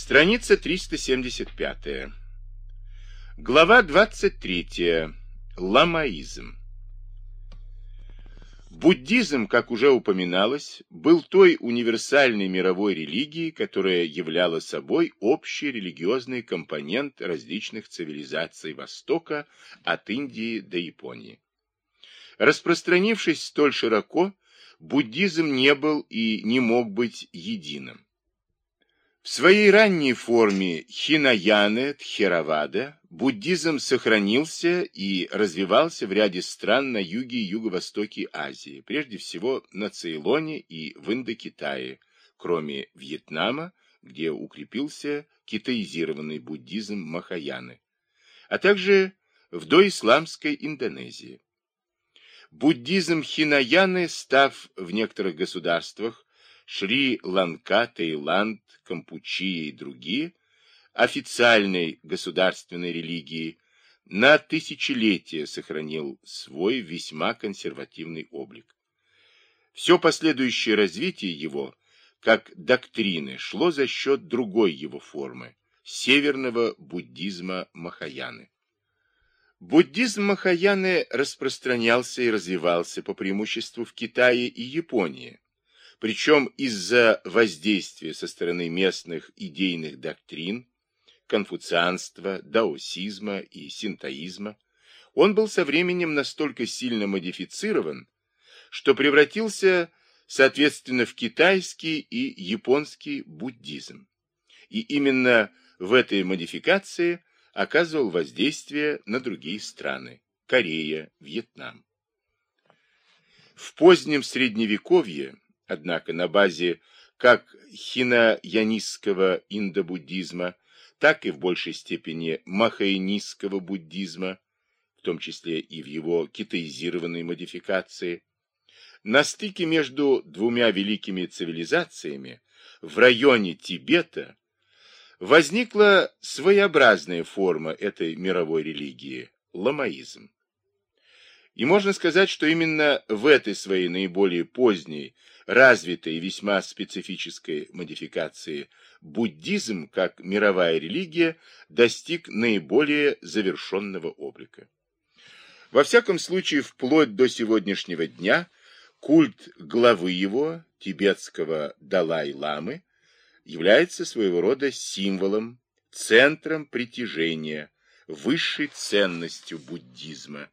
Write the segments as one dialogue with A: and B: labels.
A: Страница 375. Глава 23. Ламаизм. Буддизм, как уже упоминалось, был той универсальной мировой религией, которая являла собой общий религиозный компонент различных цивилизаций Востока от Индии до Японии. Распространившись столь широко, буддизм не был и не мог быть единым. В своей ранней форме хинаяны, тхеравада, буддизм сохранился и развивался в ряде стран на юге и юго-востоке Азии, прежде всего на Цейлоне и в Индокитае, кроме Вьетнама, где укрепился китаизированный буддизм Махаяны, а также в доисламской Индонезии. Буддизм Хинаяны, став в некоторых государствах Шри-Ланка, Таиланд, Кампучия и другие, официальной государственной религии, на тысячелетия сохранил свой весьма консервативный облик. Все последующее развитие его, как доктрины, шло за счет другой его формы – северного буддизма Махаяны. Буддизм Махаяны распространялся и развивался по преимуществу в Китае и Японии, причем из-за воздействия со стороны местных идейных доктрин, конфуцианства, даосизма и синтоизма, он был со временем настолько сильно модифицирован, что превратился, соответственно, в китайский и японский буддизм. И именно в этой модификации оказывал воздействие на другие страны – Корея, Вьетнам. В позднем Средневековье Однако на базе как хинаянистского индобуддизма, так и в большей степени махаянистского буддизма, в том числе и в его китаизированной модификации, на стыке между двумя великими цивилизациями в районе Тибета возникла своеобразная форма этой мировой религии – ламаизм. И можно сказать, что именно в этой своей наиболее поздней развитой и весьма специфической модификации буддизм, как мировая религия, достиг наиболее завершенного облика. Во всяком случае, вплоть до сегодняшнего дня культ главы его, тибетского Далай-ламы, является своего рода символом, центром притяжения, высшей ценностью буддизма,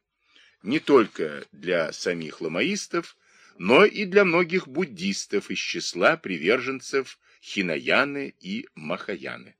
A: не только для самих ламаистов, но и для многих буддистов из числа приверженцев Хинаяны и Махаяны.